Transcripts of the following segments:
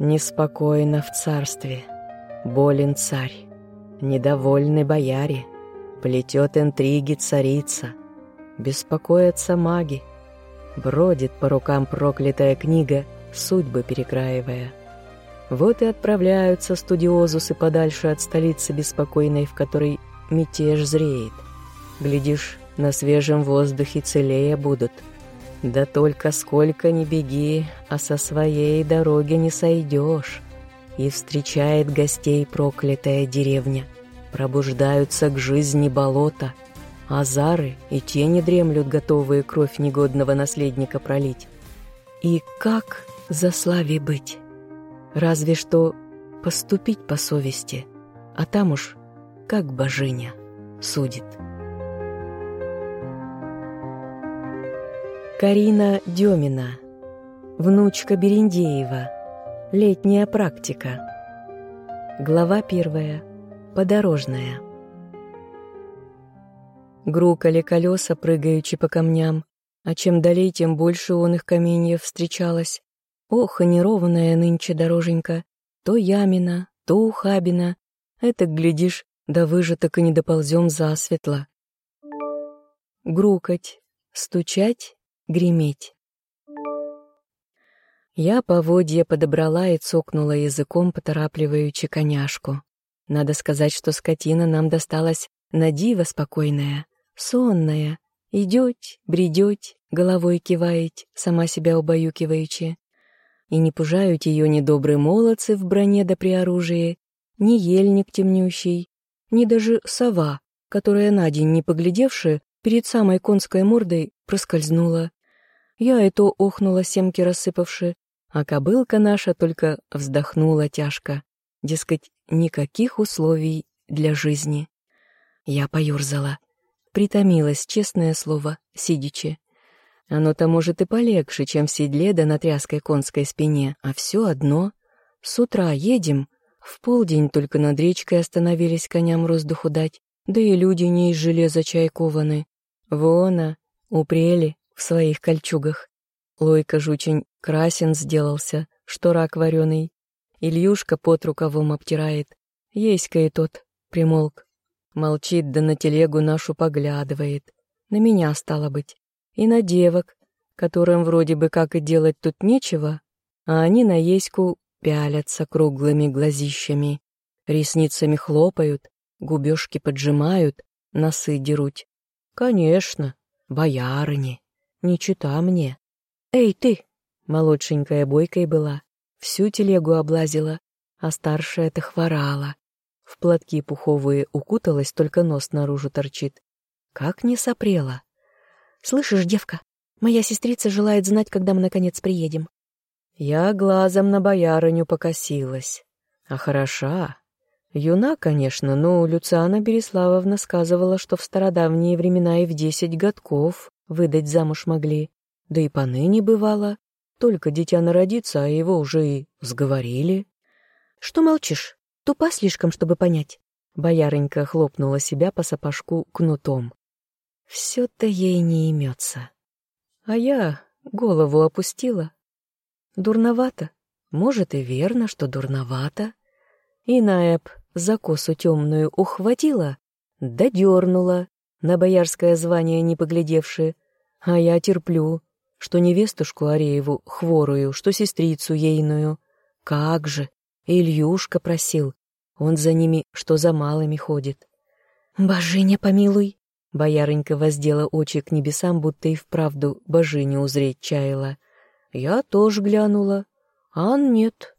Неспокойно в царстве, болен царь, недовольны бояре, плетет интриги царица, беспокоятся маги, бродит по рукам проклятая книга, судьбы перекраивая. Вот и отправляются студиозусы подальше от столицы беспокойной, в которой мятеж зреет. Глядишь, на свежем воздухе целее будут. Да только сколько ни беги, а со своей дороги не сойдешь. И встречает гостей проклятая деревня. Пробуждаются к жизни болота. Азары и те не дремлют, готовые кровь негодного наследника пролить. И как за славе быть? Разве что поступить по совести, а там уж как божиня судит. Карина Демина, внучка Берендеева, летняя практика. Глава первая. Подорожная. Грукали колеса, прыгаючи по камням, а чем далее, тем больше он их каменьев встречалось. Ох, и неровная нынче дороженька, то ямина, то ухабина. Это, глядишь, да выжаток и не доползем засветло. Грукать, стучать греметь. Я поводья подобрала и цокнула языком, поторапливаючи коняшку. Надо сказать, что скотина нам досталась на диво спокойная, сонная, идет, бредет, головой кивает, сама себя убаюкиваючи. И не пужают ее ни добрые молодцы в броне да при оружии, ни ельник темнющий, ни даже сова, которая на день не поглядевши, перед самой конской мордой проскользнула. Я это охнула семки рассыпавши, а кобылка наша только вздохнула тяжко. Дескать, никаких условий для жизни. Я поюрзала. Притомилась, честное слово, сидячи. Оно-то может и полегче, чем в седле да на тряской конской спине, а все одно. С утра едем, в полдень только над речкой остановились коням воздуху дать, да и люди не из железа чайкованы. Вона, упрели, в своих кольчугах. Лойка жучень красен сделался, что рак вареный. Ильюшка под рукавом обтирает. Еська и тот примолк. Молчит да на телегу нашу поглядывает. На меня, стало быть. И на девок, которым вроде бы как и делать тут нечего, а они на Еську пялятся круглыми глазищами, ресницами хлопают, губежки поджимают, носы дерут. Конечно, боярыни. Не чита мне. Эй, ты! Молодшенькая бойкой была, всю телегу облазила, а старшая-то хворала. В платки пуховые укуталась, только нос наружу торчит. Как не сопрела. Слышишь, девка, моя сестрица желает знать, когда мы наконец приедем. Я глазом на боярыню покосилась. А хороша. Юна, конечно, но Люциана Береславовна сказывала, что в стародавние времена и в десять годков выдать замуж могли. Да и поныне бывало. Только дитя народится, а его уже и сговорили. «Что молчишь? Тупа слишком, чтобы понять». Боярынька хлопнула себя по сапожку кнутом. «Все-то ей не имется». А я голову опустила. Дурновато. Может, и верно, что дурновато. И Наэб за косу темную ухватила, да дернула, на боярское звание не поглядевши, а я терплю, что невестушку Арееву хворую, что сестрицу ейную. Как же, Ильюшка просил, он за ними, что за малыми ходит. «Божиня, помилуй!» Боярынька воздела очи к небесам, будто и вправду божиню узреть чаяла. Я тоже глянула. Ан нет.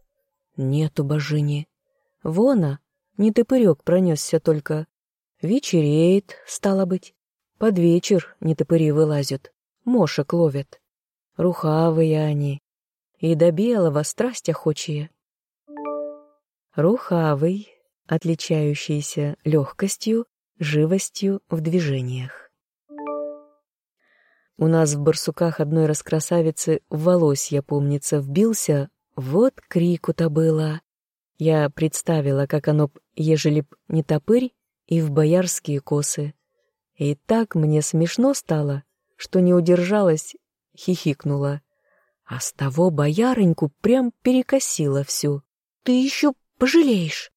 Нету божини. Вона, не топырек пронесся только. Вечереет, стало быть. Под вечер нетопыри вылазят, мошек ловят. Рухавые они, и до белого страсть охочие. Рухавый, отличающийся легкостью, живостью в движениях. У нас в барсуках одной раскрасавицы в волосья, помнится, вбился, вот крику-то было. Я представила, как оно б, ежели б не топырь, и в боярские косы. И так мне смешно стало, что не удержалась, хихикнула. А с того боярыньку прям перекосила всю. «Ты еще пожалеешь!»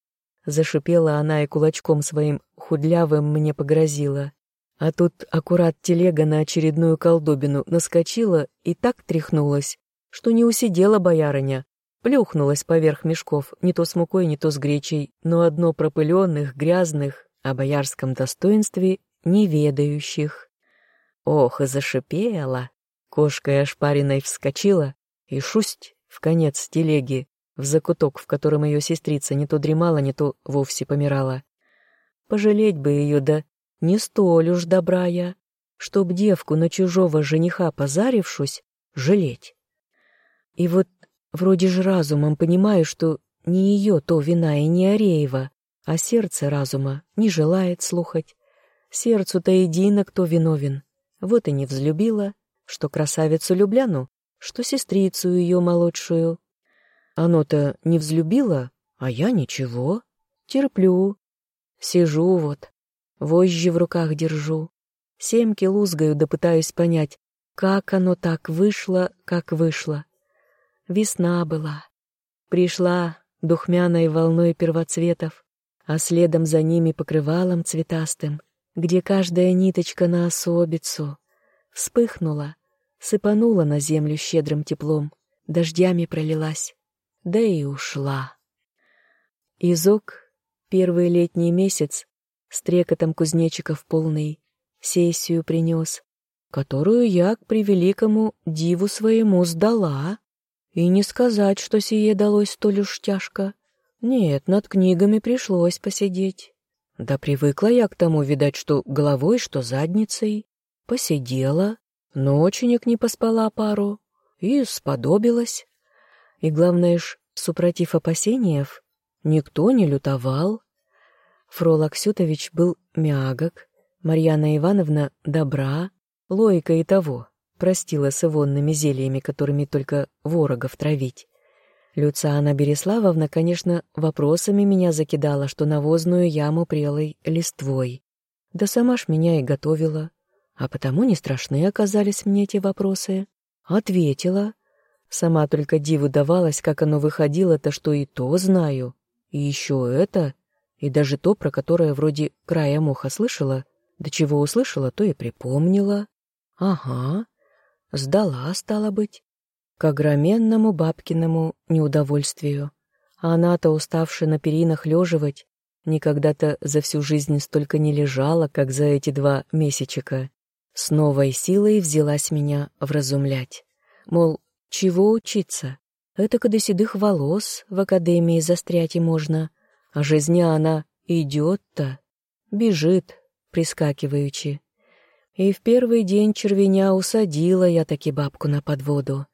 Зашипела она и кулачком своим худлявым мне погрозила. А тут аккурат телега на очередную колдобину наскочила и так тряхнулась, что не усидела боярыня, плюхнулась поверх мешков, не то с мукой, не то с гречей, но одно пропыленных, грязных, о боярском достоинстве неведающих. Ох, и зашипела! Кошкой ошпаренной вскочила и шусть в конец телеги, в закуток, в котором ее сестрица не то дремала, не то вовсе помирала. Пожалеть бы ее, да не столь уж добра я, чтоб девку на чужого жениха позарившусь, жалеть. И вот вроде же разумом понимаю, что не ее то вина и не Ареева, а сердце разума не желает слухать. Сердцу-то едино кто виновен. Вот и не взлюбила, что красавицу Любляну, что сестрицу ее молодшую. Оно-то не взлюбило, а я ничего. Терплю. Сижу вот, вожжи в руках держу. Семки лузгаю да пытаюсь понять, как оно так вышло, как вышло. Весна была. Пришла духмяной волной первоцветов, а следом за ними покрывалом цветастым, где каждая ниточка на особицу. Вспыхнула, сыпанула на землю щедрым теплом, дождями пролилась, да и ушла. Изок, первый летний месяц, с трекотом кузнечиков полный, сессию принес, которую я к превеликому диву своему сдала. И не сказать, что сие далось столь уж тяжко. Нет, над книгами пришлось посидеть. Да привыкла я к тому, видать, что головой, что задницей. Посидела, ноченек не поспала пару и сподобилась. И главное ж, супротив опасениев, никто не лютовал. Фрол Аксютович был мягок, Марьяна Ивановна добра, Лойка и того простила с ивонными зельями, которыми только ворогов травить. Люциана Береславовна, конечно, вопросами меня закидала, что навозную яму прелой листвой. Да сама ж меня и готовила. А потому не страшны оказались мне эти вопросы. Ответила. Сама только диву давалась, как оно выходило-то, что и то знаю. И еще это, и даже то, про которое вроде края моха слышала, до чего услышала, то и припомнила. Ага, Сдала, стало быть, к огроменному бабкиному неудовольствию. А она-то, уставшая на перинах леживать, никогда-то за всю жизнь столько не лежала, как за эти два месячика. С новой силой взялась меня вразумлять. Мол, чего учиться? Это когда седых волос в академии застрять и можно, а жизня она идет-то, бежит, прискакиваючи. И в первый день червеня усадила я таки бабку на подводу.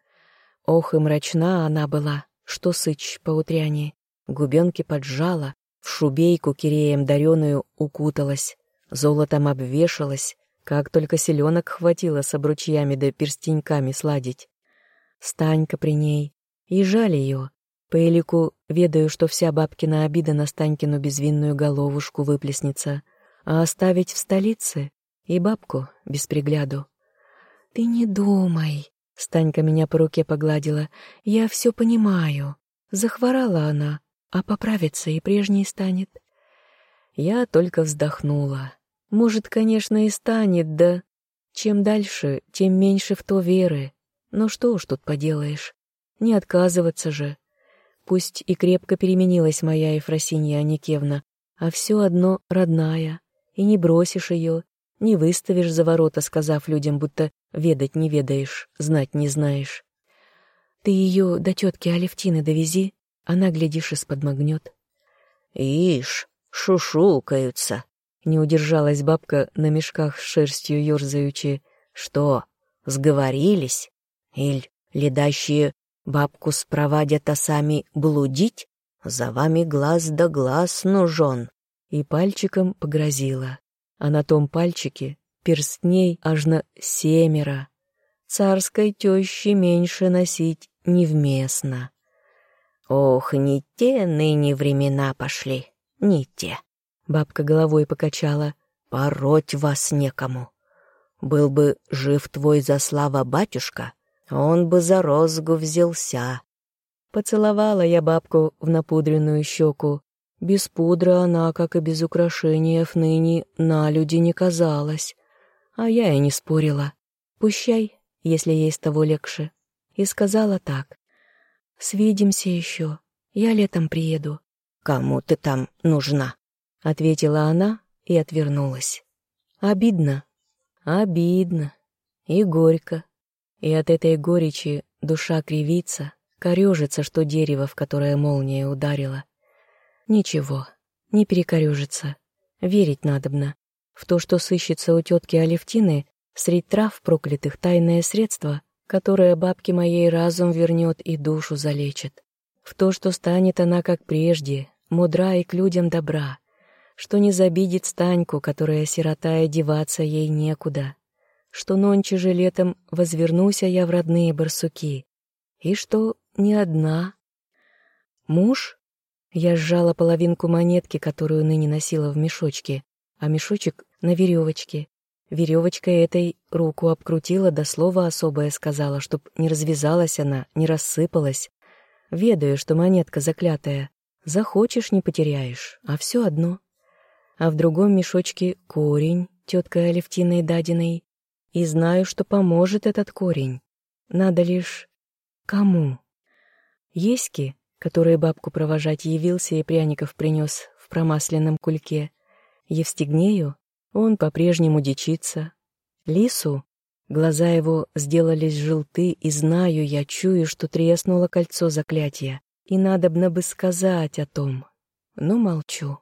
Ох, и мрачна она была, что сыч по утряне. Губенки поджала, в шубейку киреем дареную укуталась, золотом обвешалась, как только селенок хватило с обручьями да перстеньками сладить. Станька при ней, и жаль ее. По элику ведаю, что вся бабкина обида на Станькину безвинную головушку выплеснется, а оставить в столице и бабку без пригляду. «Ты не думай», — Станька меня по руке погладила, — «я все понимаю. Захворала она, а поправится и прежней станет». Я только вздохнула. Может, конечно, и станет, да... Чем дальше, тем меньше в то веры. Но что уж тут поделаешь. Не отказываться же. Пусть и крепко переменилась моя Ефросинья Аникевна, а все одно родная, и не бросишь ее, не выставишь за ворота, сказав людям, будто ведать не ведаешь, знать не знаешь. Ты ее до тетки Алевтины довези, она, глядишь, из-под магнет. Ишь, шушукаются. Не удержалась бабка на мешках с шерстью ерзаючи. Что, сговорились? Иль ледащие бабку спровадят, а сами блудить? За вами глаз да глаз нужен. И пальчиком погрозила а на том пальчике перстней аж на семеро. Царской тещи меньше носить невместно. Ох, не те ныне времена пошли, не те. Бабка головой покачала. Пороть вас некому. Был бы жив твой за слава батюшка, он бы за розгу взялся. Поцеловала я бабку в напудренную щеку. Без пудра она, как и без украшения, ныне на люди не казалась. А я и не спорила. Пущай, если ей с того легче. И сказала так. «Свидимся еще. Я летом приеду». «Кому ты там нужна?» — ответила она и отвернулась. Обидно. Обидно. И горько. И от этой горечи душа кривится, корежится, что дерево, в которое молния ударила. Ничего, не перекорежится. Верить надобно. В то, что сыщется у тетки Алевтины, средь трав проклятых тайное средство, которое бабке моей разум вернет и душу залечит. В то, что станет она, как прежде, мудра и к людям добра, что не забидит Станьку, которая сирота и деваться ей некуда, что нонче же летом возвернуся я в родные барсуки, и что не одна. Муж? Я сжала половинку монетки, которую ныне носила в мешочке, а мешочек на веревочке. Веревочка этой руку обкрутила, до слова особое сказала, чтоб не развязалась она, не рассыпалась. Ведаю, что монетка заклятая. Захочешь — не потеряешь, а все одно. А в другом мешочке корень, теткой Алевтиной дадиной. И знаю, что поможет этот корень. Надо лишь... Кому? Еське, который бабку провожать явился и пряников принес в промасленном кульке. Евстигнею он по-прежнему дичится. Лису глаза его сделались желты, и знаю я, чую, что треснуло кольцо заклятия, и надобно бы сказать о том, но молчу.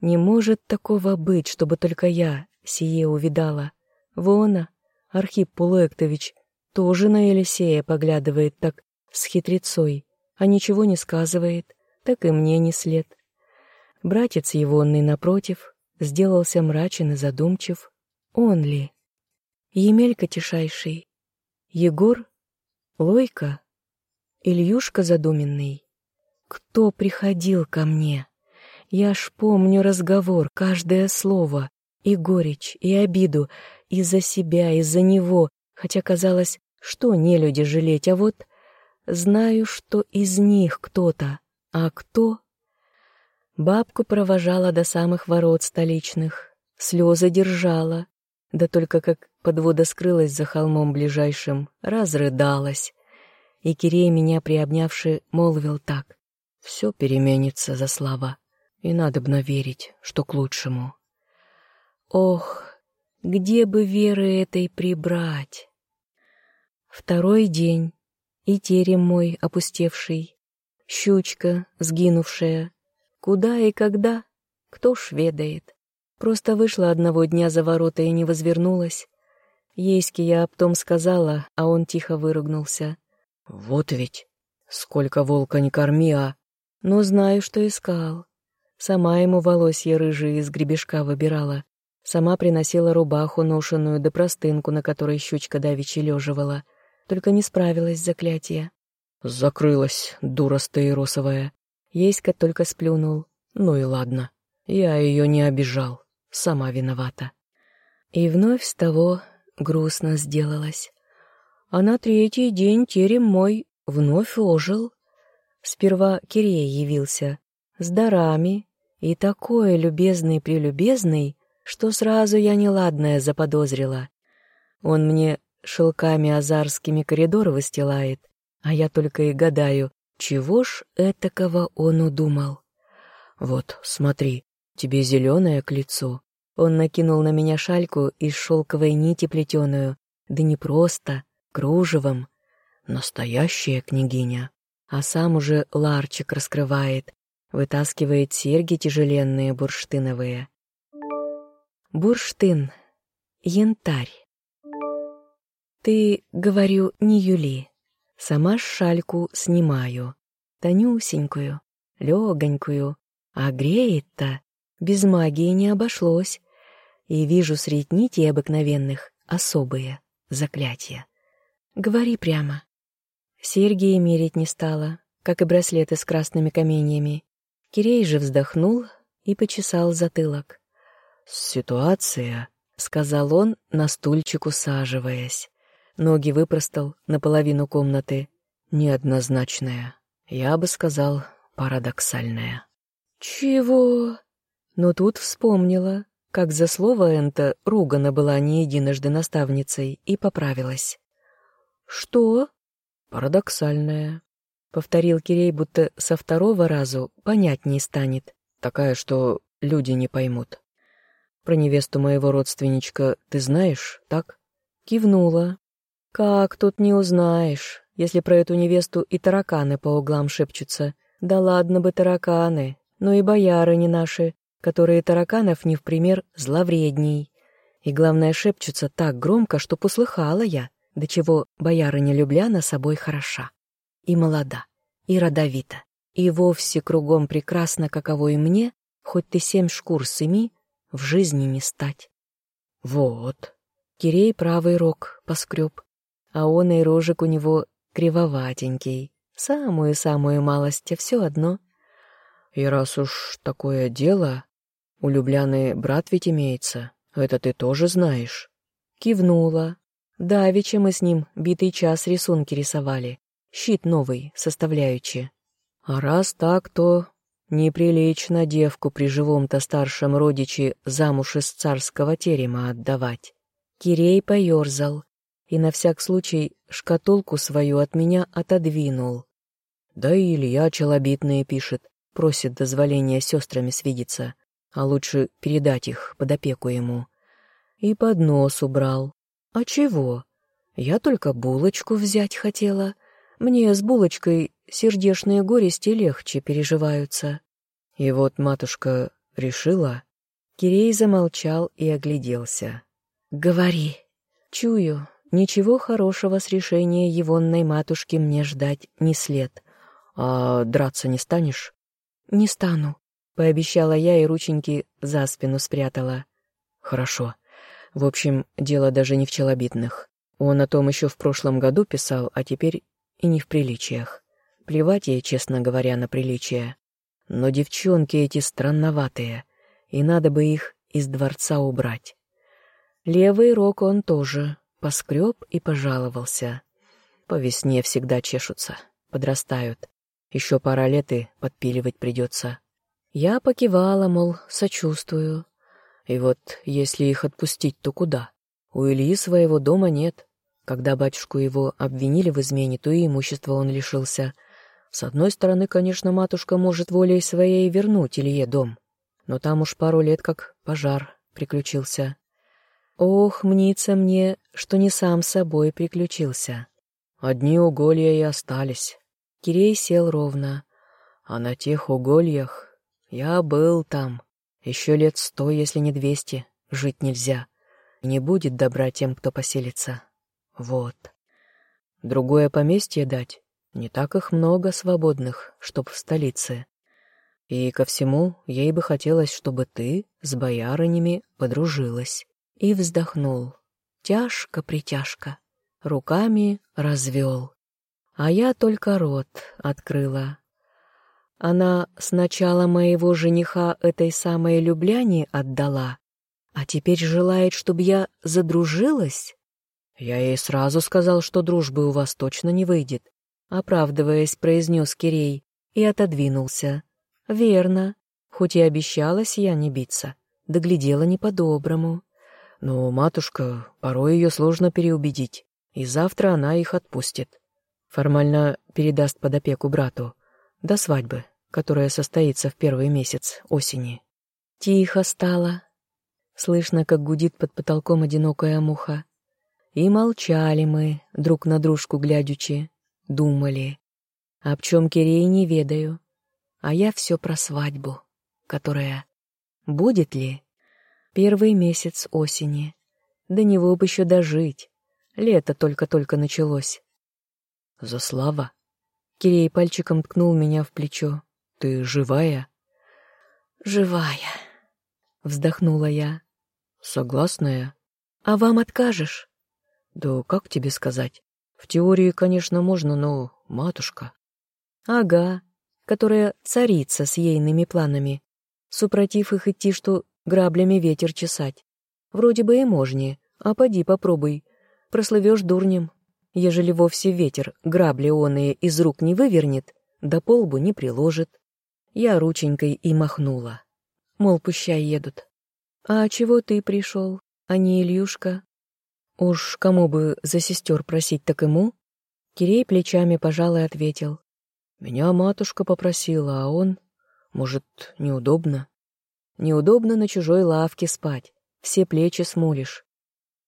Не может такого быть, чтобы только я сие увидала. Вона, Архип Пулуэктович, тоже на Елисея поглядывает так с хитрецой, а ничего не сказывает, так и мне не след. Братец егонный, напротив, сделался мрачен и задумчив. Он ли? Емелька тишайший, Егор, Лойка, Ильюшка задуменный. Кто приходил ко мне? Я ж помню разговор, каждое слово, и горечь, и обиду, из-за себя, из-за него, хотя казалось, что не люди жалеть, а вот знаю, что из них кто-то, а кто Бабку провожала до самых ворот столичных, слезы держала, да только как подвода скрылась за холмом ближайшим, разрыдалась. И Кирей, меня приобнявший, молвил так. «Все переменится за слава, и надобно верить, что к лучшему». Ох, где бы веры этой прибрать? Второй день, и терем мой опустевший, щучка, сгинувшая, Куда и когда? Кто ж ведает. Просто вышла одного дня за ворота и не возвернулась. Ейске я об том сказала, а он тихо выругнулся. «Вот ведь! Сколько волка не корми, а...» Но знаю, что искал. Сама ему волосья рыжие из гребешка выбирала. Сама приносила рубаху ношеную да простынку, на которой щучка давичи леживала. Только не справилась с заклятия. «Закрылась, дура стаиросовая!» Еська только сплюнул. Ну и ладно. Я ее не обижал. Сама виновата. И вновь с того грустно сделалось. А на третий день терем мой вновь ожил. Сперва Кирей явился, с дарами, и такой любезный-прелюбезный, что сразу я неладное заподозрила. Он мне шелками азарскими коридор выстилает, а я только и гадаю, чего ж этакого он удумал? Вот, смотри, тебе зеленое к лицу. Он накинул на меня шальку из шелковой нити плетеную, да не просто, кружевом. Настоящая княгиня. А сам уже ларчик раскрывает, вытаскивает серьги тяжеленные бурштиновые. Бурштин. Янтарь. Ты, говорю, не Юли. Сама шальку снимаю, тонюсенькую, легонькую, а греет-то без магии не обошлось, и вижу средь нитей обыкновенных особые заклятия. Говори прямо. Серьги мерить не стала, как и браслеты с красными каменьями. Кирей же вздохнул и почесал затылок. «Ситуация», — сказал он, на стульчик усаживаясь. Ноги выпростал наполовину комнаты. Неоднозначная, я бы сказал, парадоксальная. «Чего?» Но тут вспомнила, как за слово это ругана была не единожды наставницей, и поправилась. «Что?» «Парадоксальная», — повторил Кирей, будто со второго разу понятней станет. «Такая, что люди не поймут». «Про невесту моего родственничка ты знаешь, так?» Кивнула. «Как тут не узнаешь, если про эту невесту и тараканы по углам шепчутся? Да ладно бы тараканы, но и бояры не наши, которые тараканов не в пример зловредней. И главное, шепчутся так громко, что послыхала я, до чего боярыня Любляна собой хороша. И молода, и родовита, и вовсе кругом прекрасно, каково и мне, хоть ты семь шкур сыми, в жизни не стать. Вот. Кирей правый рог поскреб, а он и рожек у него кривоватенький, самую-самую малость, а все одно — и раз уж такое дело, у Любляны брат ведь имеется, это ты тоже знаешь. Кивнула. Давеча мы с ним битый час рисунки рисовали, щит новый, составляючи. А раз так, то неприлично девку при живом-то старшем родиче замуж из царского терема отдавать. Кирей поерзал и на всяк случай шкатулку свою от меня отодвинул. Да и Илья челобитные пишет, просит дозволения сестрами свидеться, а лучше передать их под опеку ему. И поднос убрал. А чего? Я только булочку взять хотела. Мне с булочкой сердечные горести легче переживаются. И вот матушка решила. Кирей замолчал и огляделся. «Говори. Чую, ничего хорошего с решения егонной матушки мне ждать не след. А драться не станешь?» «Не стану», — пообещала я и рученьки за спину спрятала. «Хорошо. В общем, дело даже не в челобитных. Он о том еще в прошлом году писал, а теперь и не в приличиях. Плевать ей, честно говоря, на приличия. Но девчонки эти странноватые, и надо бы их из дворца убрать. Левый рог он тоже поскреб и пожаловался. По весне всегда чешутся, подрастают. Еще пара лет и подпиливать придется. Я покивала, мол, сочувствую. И вот если их отпустить, то куда? У Ильи своего дома нет. Когда батюшку его обвинили в измене, то и имущества он лишился. С одной стороны, конечно, матушка может волей своей вернуть Илье дом. Но там уж пару лет как пожар приключился. Ох, мнится мне, что не сам собой приключился. Одни уголья и остались. Кирей сел ровно. А на тех угольях я был там. Еще лет сто, если не двести, жить нельзя. Не будет добра тем, кто поселится. Вот. Другое поместье дать? Не так их много свободных, чтоб в столице. И ко всему ей бы хотелось, чтобы ты с боярынями подружилась. И вздохнул. Тяжко-притяжко. Руками развел а я только рот открыла. Она сначала моего жениха этой самой Любляне отдала, а теперь желает, чтобы я задружилась? Я ей сразу сказал, что дружбы у вас точно не выйдет, оправдываясь, произнес Кирей и отодвинулся. Верно, хоть и обещалась я не биться, доглядела не по-доброму. Но матушка, порой ее сложно переубедить, и завтра она их отпустит. Формально передаст под опеку брату. До свадьбы, которая состоится в первый месяц осени. Тихо стало. Слышно, как гудит под потолком одинокая муха. И молчали мы, друг на дружку глядячи, думали. Об чем Кирей не ведаю. А я все про свадьбу, которая... Будет ли? Первый месяц осени. До него бы еще дожить. Лето только-только началось. «Заслава?» Кирей пальчиком ткнул меня в плечо. «Ты живая?» «Живая», — вздохнула я. «Согласная?» «А вам откажешь?» «Да как тебе сказать? В теории, конечно, можно, но матушка...» «Ага, которая царица с ейными планами. Супротив их идти, что граблями ветер чесать. Вроде бы и можнее, а поди попробуй. прослывешь дурнем. Ежели вовсе ветер грабли оные из рук не вывернет, да полбу не приложит. Я рученькой и махнула. Мол, пущай едут. А чего ты пришел, а не Ильюшка? Уж кому бы за сестер просить, так ему? Кирей плечами пожал и ответил. Меня матушка попросила, а он... Может, неудобно? Неудобно на чужой лавке спать, все плечи смолишь.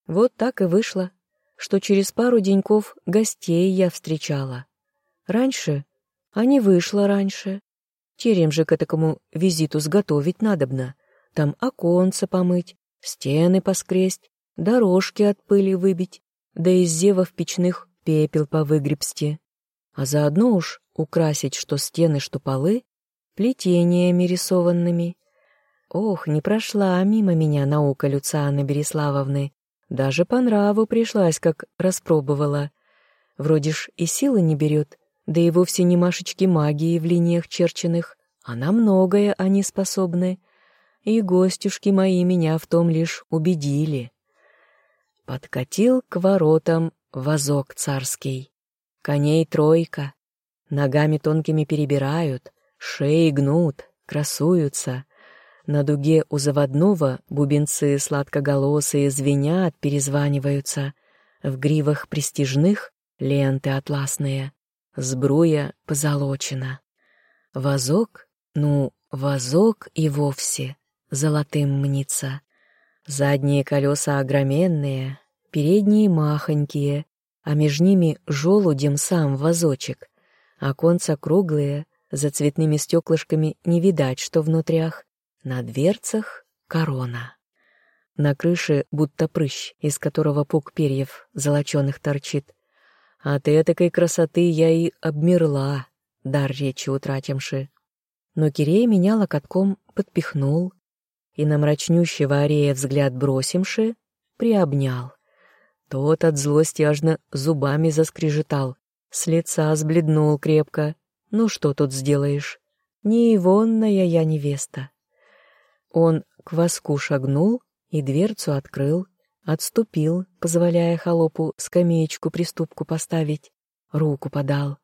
Вот так и вышло, что через пару деньков гостей я встречала. Раньше, а не вышло раньше. Терем же к этому визиту сготовить надобно. Там оконца помыть, стены поскресть, дорожки от пыли выбить, да из зевов печных пепел повыгребсти. А заодно уж украсить что стены, что полы плетениями рисованными. Ох, не прошла мимо меня наука Люцианы Береславовны. Даже по нраву пришлась, как распробовала. Вроде ж и силы не берет, да и вовсе не машечки магии в линиях черченных, а на многое они способны. И гостюшки мои меня в том лишь убедили. Подкатил к воротам вазок царский. Коней тройка, ногами тонкими перебирают, шеи гнут, красуются. На дуге у заводного бубенцы сладкоголосые звенят, перезваниваются. В гривах престижных ленты атласные, сбруя позолочена. Вазок, ну, вазок и вовсе золотым мнится. Задние колеса огроменные, передние махонькие, а между ними желудем сам вазочек. Оконца круглые, за цветными стеклышками не видать, что внутрях. На дверцах корона. На крыше будто прыщ, из которого пук перьев золоченых торчит. От этакой красоты я и обмерла, дар речи утратимши. Но Кирей меня локотком подпихнул и на мрачнющего арея взгляд бросимши приобнял. Тот от злости аж зубами заскрежетал, с лица сбледнул крепко. Ну что тут сделаешь? Не ивонная я невеста. Он к воску шагнул и дверцу открыл, отступил, позволяя холопу скамеечку приступку поставить, руку подал.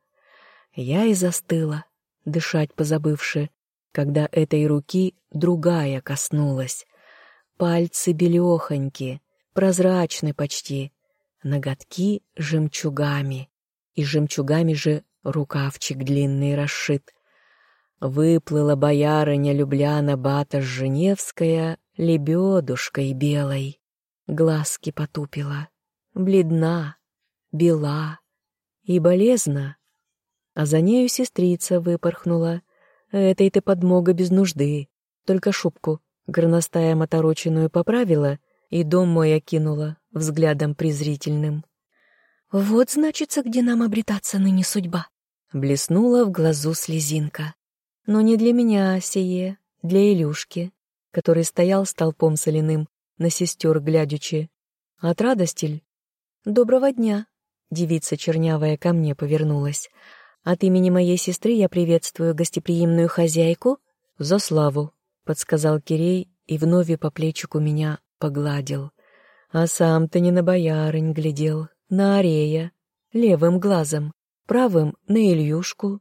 Я и застыла, дышать позабывши, когда этой руки другая коснулась. Пальцы белехоньки, прозрачны почти, ноготки жемчугами, и жемчугами же рукавчик длинный расшит. Выплыла боярыня Любляна Бата Женевская лебедушкой белой, глазки потупила, бледна, бела и болезна, а за нею сестрица выпорхнула. Этой ты подмога без нужды, только шубку горностаем отороченную поправила и дом мой окинула взглядом презрительным. «Вот, значится, где нам обретаться ныне судьба!» Блеснула в глазу слезинка. Но не для меня сие, для Илюшки, который стоял столпом соляным, на сестер глядячи. От радостель? «Доброго дня!» Девица чернявая ко мне повернулась. «От имени моей сестры я приветствую гостеприимную хозяйку за славу», — подсказал Кирей и вновь по плечику меня погладил. А сам-то не на боярынь глядел, на Арея, левым глазом, правым — на Ильюшку.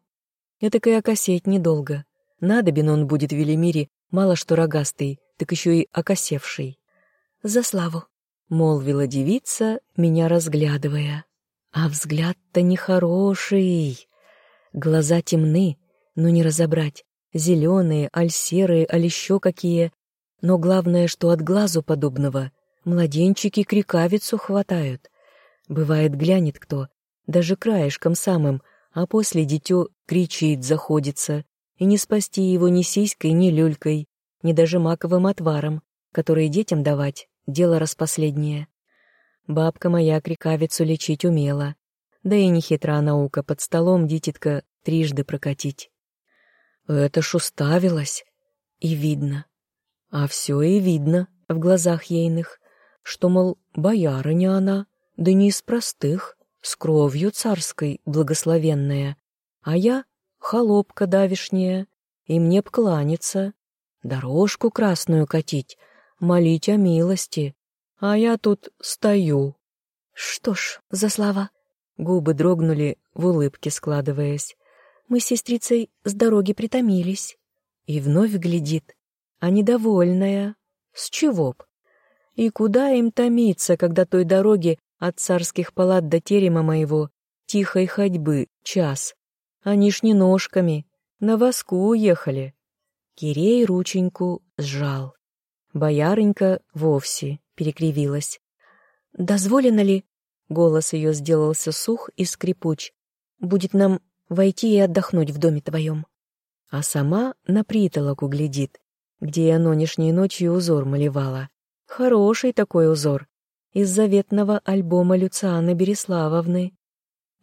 Этакой окосеть недолго. Надобен он будет в Велимире, мало что рогастый, так еще и окосевший. «За славу!» — молвила девица, меня разглядывая. А взгляд-то нехороший. Глаза темны, но не разобрать, зеленые, аль серые, аль еще какие. Но главное, что от глазу подобного младенчики крикавицу хватают. Бывает, глянет кто, даже краешком самым, а после дитё кричит, заходится, и не спасти его ни сиськой, ни люлькой, ни даже маковым отваром, который детям давать — дело распоследнее. Бабка моя крикавицу лечить умела, да и не хитра наука под столом дитятка трижды прокатить. Это ж уставилось, и видно. А все и видно в глазах ейных, что, мол, боярыня она, да не из простых, с кровью царской благословенная, а я — холопка давишняя, и мне б кланяться, дорожку красную катить, молить о милости, а я тут стою. Что ж, за слова. Губы дрогнули, в улыбке складываясь. Мы с сестрицей с дороги притомились. И вновь глядит, а недовольная. С чего б? И куда им томиться, когда той дороги от царских палат до терема моего тихой ходьбы час? Они ж не ножками, на воску уехали. Кирей рученьку сжал. Боярынька вовсе перекривилась. «Дозволено ли?» — голос ее сделался сух и скрипуч. «Будет нам войти и отдохнуть в доме твоем». А сама на притолоку глядит, где я нынешней ночью узор малевала. Хороший такой узор. Из заветного альбома Люцианы Береславовны.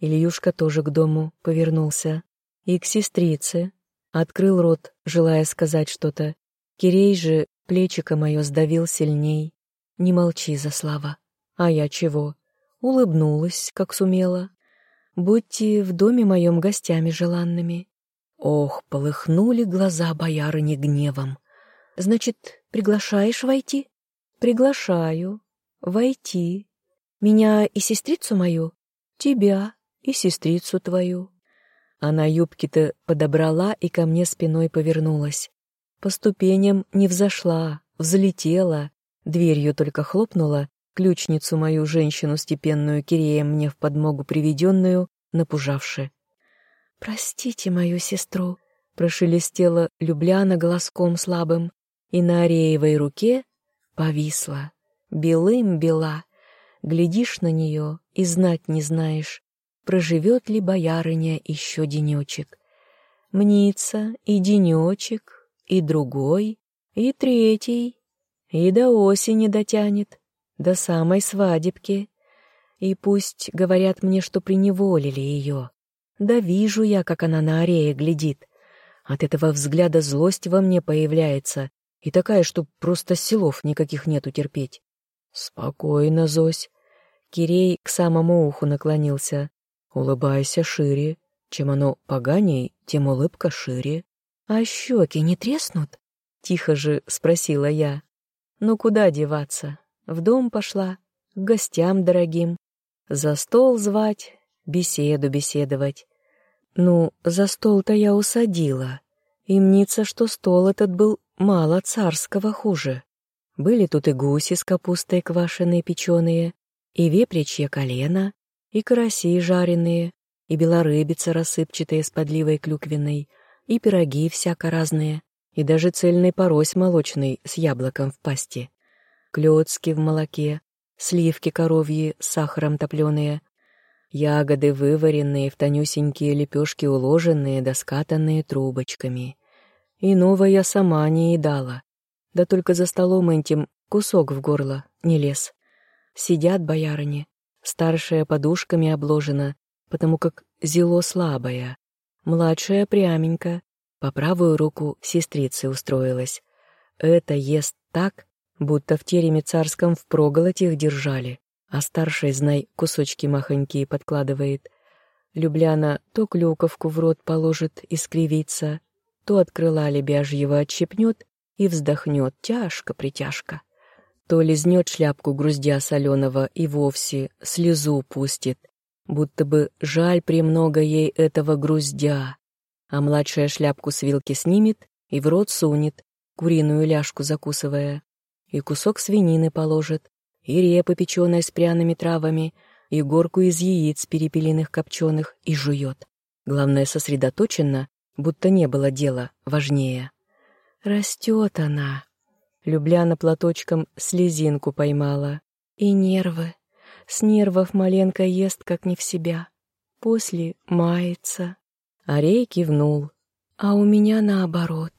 Ильюшка тоже к дому повернулся. И к сестрице. Открыл рот, желая сказать что-то. Кирей же плечико мое сдавил сильней. Не молчи, Заслава. А я чего? Улыбнулась, как сумела. Будьте в доме моем гостями желанными. Ох, полыхнули глаза боярыни гневом. Значит, приглашаешь войти? Приглашаю. Войти. Меня и сестрицу мою? Тебя и сестрицу твою. Она юбки-то подобрала и ко мне спиной повернулась. По ступеням не взошла, взлетела, дверью только хлопнула, ключницу мою женщину степенную Киреем мне в подмогу приведенную, напужавши. «Простите мою сестру», — прошелестела Любляна голоском слабым, и на Ареевой руке повисла, белым бела. Глядишь на нее и знать не знаешь, проживет ли боярыня еще денечек. Мнится и денечек, и другой, и третий, и до осени дотянет до самой свадебки. И пусть говорят мне, что приневолили ее. Да вижу я, как она на арея глядит. От этого взгляда злость во мне появляется, и такая, что просто силов никаких нету терпеть. Спокойно, Зось. Кирей к самому уху наклонился. Улыбайся шире. Чем оно поганей, тем улыбка шире. А щеки не треснут? Тихо же спросила я. Ну куда деваться? В дом пошла, к гостям дорогим. За стол звать, беседу беседовать. Ну, за стол-то я усадила. И мнится, что стол этот был мало царского хуже. Были тут и гуси с капустой квашеные печеные, и вепричье колено, и караси жареные, и белорыбица рассыпчатая с подливой клюквенной, и пироги всяко разные, и даже цельный порось молочный с яблоком в пасти клёцки в молоке, сливки коровьи с сахаром топленые, ягоды вываренные в тонюсенькие лепешки уложенные да скатанные трубочками. Иного я сама не едала, да только за столом этим кусок в горло не лез. Сидят боярыни, старшая подушками обложена, потому как зело слабая, младшая пряменька, по правую руку сестрицы устроилась. Это ест так, будто в тереме царском впроголодь их держали, а старший, знай, кусочки махонькие подкладывает. Любляна то клюковку в рот положит и скривится, то от крыла лебяжьего отщепнет и вздохнет тяжко-притяжко. То лизнет шляпку груздя соленого и вовсе слезу пустит, будто бы жаль премного ей этого груздя, а младшая шляпку с вилки снимет и в рот сунет, куриную ляжку закусывая и кусок свинины положит, и репы, печеной с пряными травами, и горку из яиц перепелиных копченых, и жует. Главное, сосредоточенно, будто не было дела важнее. Растет она. Любляна платочком слезинку поймала. И нервы. С нервов маленько ест, как не в себя. После мается. Арей кивнул. А у меня наоборот.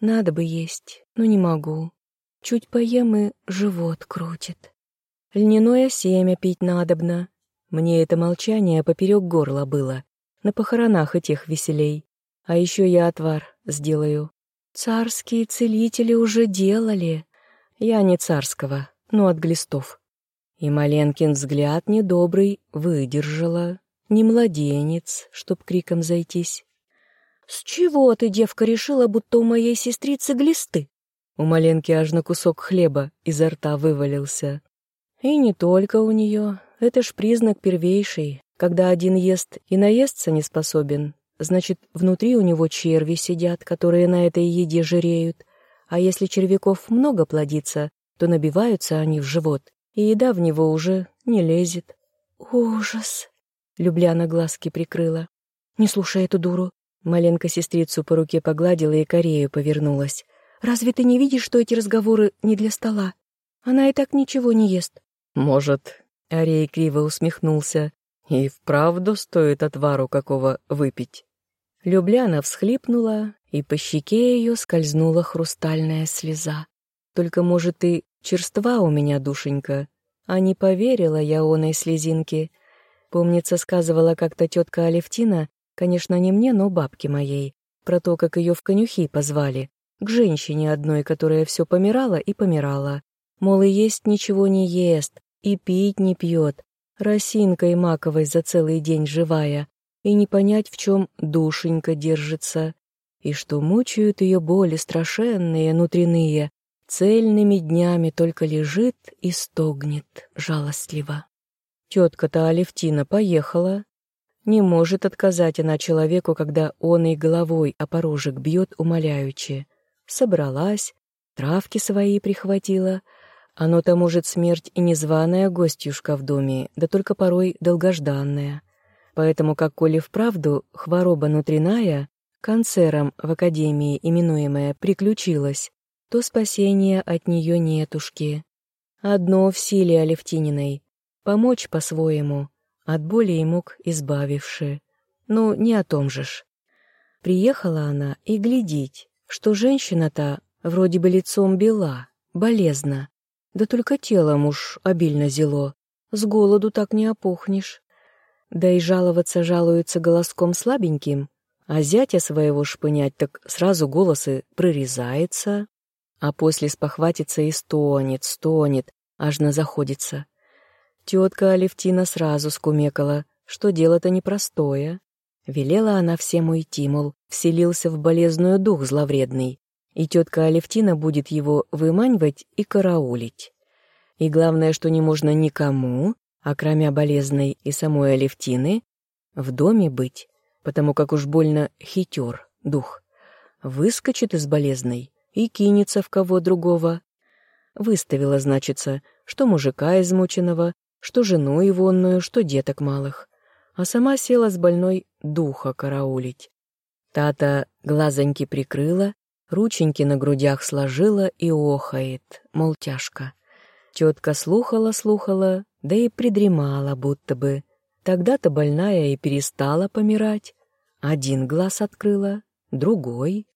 Надо бы есть, но не могу. Чуть поем и живот крутит. Льняное семя пить надобно. Мне это молчание поперек горла было. На похоронах и тех веселей. А еще я отвар сделаю. Царские целители уже делали. Я не царского, но от глистов. И Маленкин взгляд недобрый выдержала. Не младенец, чтоб криком зайтись. «С чего ты, девка, решила, будто у моей сестрицы глисты?» У Маленки аж на кусок хлеба изо рта вывалился. И не только у нее. Это ж признак первейший. Когда один ест и наесться не способен, значит, внутри у него черви сидят, которые на этой еде жиреют. А если червяков много плодится, то набиваются они в живот, и еда в него уже не лезет. «Ужас!» — Любляна глазки прикрыла. «Не слушай эту дуру!» Маленко сестрицу по руке погладила и Корею повернулась. «Разве ты не видишь, что эти разговоры не для стола? Она и так ничего не ест». «Может, Арей криво усмехнулся. «И вправду стоит отвару какого выпить?» Любляна всхлипнула, и по щеке ее скользнула хрустальная слеза. «Только, может, и черства у меня, душенька?» А не поверила я оной слезинке. Помнится, сказывала как-то тетка Алевтина, конечно, не мне, но бабке моей, про то, как ее в конюхи позвали, к женщине одной, которая все помирала и помирала. Мол, и есть ничего не ест, и пить не пьет, росинкой маковой за целый день живая, и не понять, в чем душенька держится, и что мучают ее боли страшенные, внутренние, цельными днями только лежит и стогнет жалостливо. Тетка-то Алевтина поехала. Не может отказать она человеку, когда он и головой о порожек бьет умоляючи. Собралась, травки свои прихватила — оно-то, может, смерть и незваная гостюшка в доме, да только порой долгожданная. Поэтому, как коли вправду хвороба внутренняя, канцером в академии именуемая, приключилась, то спасения от нее нетушки. Одно в силе Алевтининой — помочь по-своему, от боли и мук избавивши. Ну, не о том же ж. Приехала она и глядеть, что женщина-то вроде бы лицом бела, болезна, да только телом уж обильно зело, с голоду так не опухнешь. Да и жаловаться жалуется голоском слабеньким, а зятя своего шпынять так сразу голосы прорезается, а после спохватится и стонет, стонет, аж на заходится. Тетка Алевтина сразу скумекала, что дело-то непростое. Велела она всем уйти, мол, вселился в болезную дух зловредный, и тетка Алевтина будет его выманивать и караулить. И главное, что не можно никому, а кроме болезной и самой Алевтины, в доме быть, потому как уж больно хитер дух. Выскочит из болезной и кинется в кого другого. Выставила, значится, что мужика измученного, что жену ивонную, что деток малых. А сама села с больной духа караулить. Тата глазоньки прикрыла, рученьки на грудях сложила и охает, мол, тяжко. Тетка слухала-слухала, да и придремала будто бы. Тогда-то больная и перестала помирать. Один глаз открыла, другой.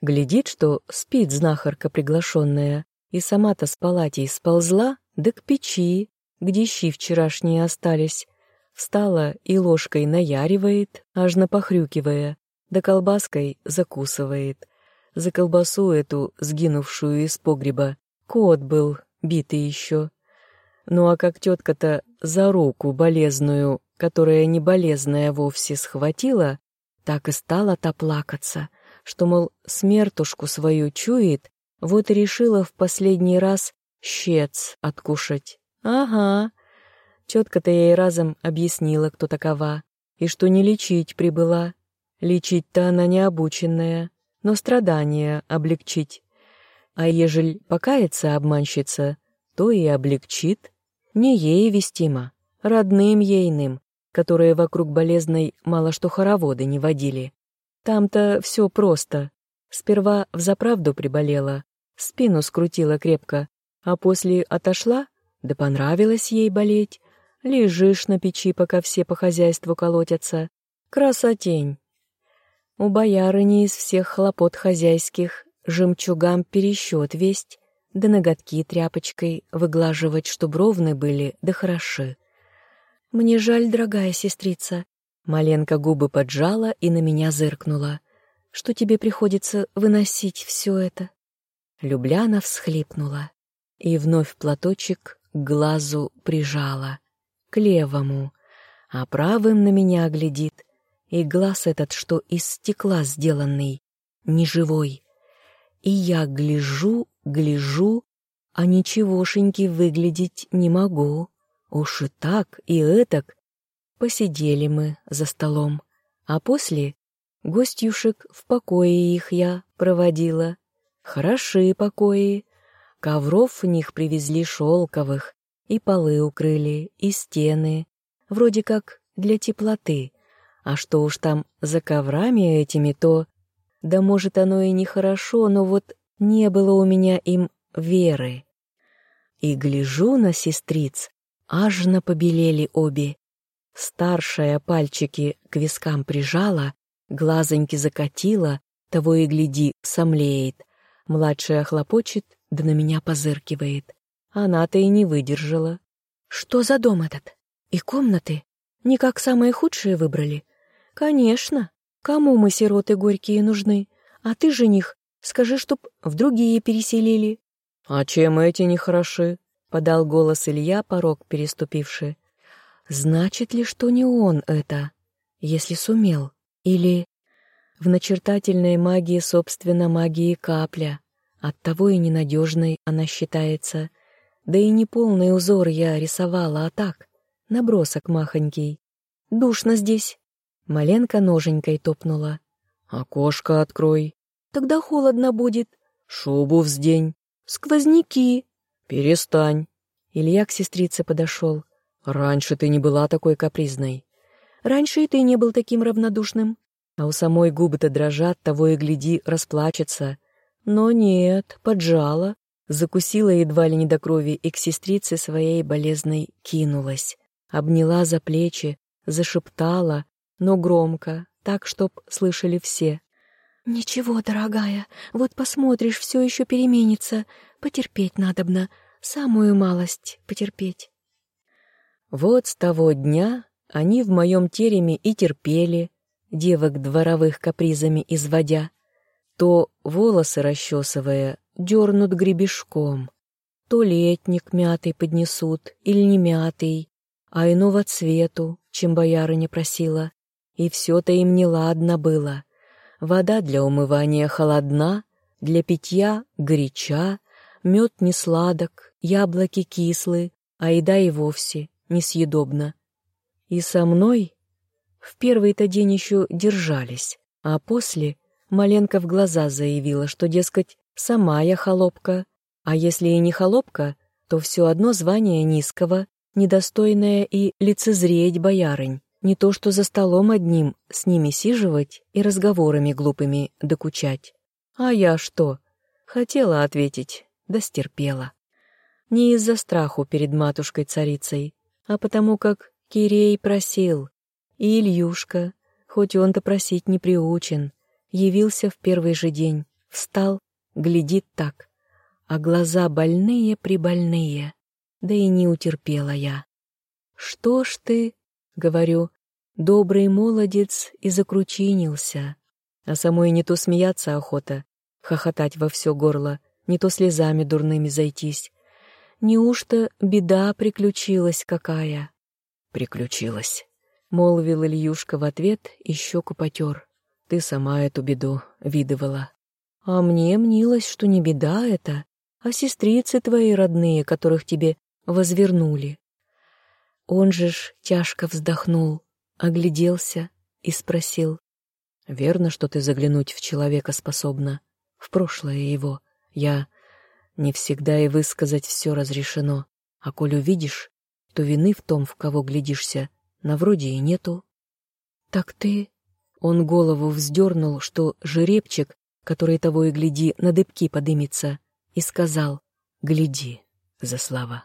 Глядит, что спит знахарка приглашенная, и сама-то с палатей сползла, да к печи, где щи вчерашние остались. Встала и ложкой наяривает, аж напохрюкивая, да колбаской закусывает за колбасу эту, сгинувшую из погреба. Кот был, битый еще. Ну а как тетка-то за руку болезную, которая не болезная вовсе, схватила, так и стала-то плакаться, что, мол, смертушку свою чует, вот и решила в последний раз щец откушать. Ага. Тетка-то ей разом объяснила, кто такова, и что не лечить прибыла. Лечить-то она не обученная но страдания облегчить. А ежель покается обманщица, то и облегчит. Не ей вестимо, родным ейным, которые вокруг болезной мало что хороводы не водили. Там-то все просто. Сперва взаправду приболела, спину скрутила крепко, а после отошла, да понравилось ей болеть. Лежишь на печи, пока все по хозяйству колотятся. Красотень. У боярыни из всех хлопот хозяйских жемчугам пересчет весть, да ноготки тряпочкой выглаживать, чтоб ровны были, да хороши. «Мне жаль, дорогая сестрица», — Маленка губы поджала и на меня зыркнула, «что тебе приходится выносить все это». Любляна всхлипнула и вновь платочек к глазу прижала, к левому, а правым на меня глядит и глаз этот, что из стекла сделанный, неживой. И я гляжу, гляжу, а ничегошеньки выглядеть не могу. Уж и так, и этак. Посидели мы за столом, а после гостюшек в покое их я проводила. Хороши покои, ковров в них привезли шелковых, и полы укрыли, и стены, вроде как для теплоты. А что уж там за коврами этими, то... Да может, оно и нехорошо, но вот не было у меня им веры. И гляжу на сестриц, аж на побелели обе. Старшая пальчики к вискам прижала, глазоньки закатила, того и гляди, сомлеет. Младшая хлопочет, да на меня позыркивает. Она-то и не выдержала. «Что за дом этот? И комнаты? Не как самые худшие выбрали?» «Конечно. Кому мы, сироты горькие, нужны? А ты, жених, скажи, чтоб в другие переселили». «А чем эти не хороши?» — подал голос Илья, порог переступивший. «Значит ли, что не он это, если сумел? Или...» В начертательной магии, собственно, магии капля. Оттого и ненадежной она считается. Да и не полный узор я рисовала, а так, набросок махонький. Душно здесь. Маленка ноженькой топнула. «Окошко открой». «Тогда холодно будет». «Шубу вздень». «Сквозняки». «Перестань». Илья к сестрице подошел. «Раньше ты не была такой капризной». «Раньше и ты не был таким равнодушным». А у самой губы-то дрожат, того и гляди, расплачется. Но нет, поджала, закусила едва ли не до крови и к сестрице своей болезной кинулась. Обняла за плечи, зашептала, но громко, так, чтоб слышали все. «Ничего, дорогая, вот посмотришь, все еще переменится. Потерпеть надобно, самую малость потерпеть». Вот с того дня они в моем тереме и терпели, девок дворовых капризами изводя, то волосы расчесывая, дернут гребешком, то летник мятый поднесут или не мятый, а иного цвету, чем боярыня просила, и все-то им неладно было. Вода для умывания холодна, для питья горяча, мед не сладок, яблоки кислы, а еда и вовсе несъедобна. И со мной в первый-то день еще держались, а после Маленко в глаза заявила, что, дескать, сама я холопка, а если и не холопка, то все одно звание низкого, недостойное и лицезреть боярынь, не то что за столом одним с ними сиживать и разговорами глупыми докучать. А я что? Хотела ответить, да стерпела. Не из-за страху перед матушкой-царицей, а потому как Кирей просил, и Ильюшка, хоть он-то просить не приучен, явился в первый же день, встал, глядит так, а глаза больные-прибольные, да и не утерпела я. «Что ж ты?» — говорю, добрый молодец и закручинился, а самой не то смеяться охота, хохотать во все горло, не то слезами дурными зайтись. Неужто беда приключилась какая? Приключилась, — молвил Ильюшка в ответ и щеку потер. Ты сама эту беду видывала. А мне мнилось, что не беда это, а сестрицы твои родные, которых тебе возвернули. Он же ж тяжко вздохнул, огляделся и спросил. «Верно, что ты заглянуть в человека способна, в прошлое его. Я не всегда и высказать все разрешено, а коль увидишь, то вины в том, в кого глядишься, на вроде и нету». «Так ты он голову вздернул, что жеребчик, который того и гляди, на дыбки подымется, и сказал «Гляди, Заслава».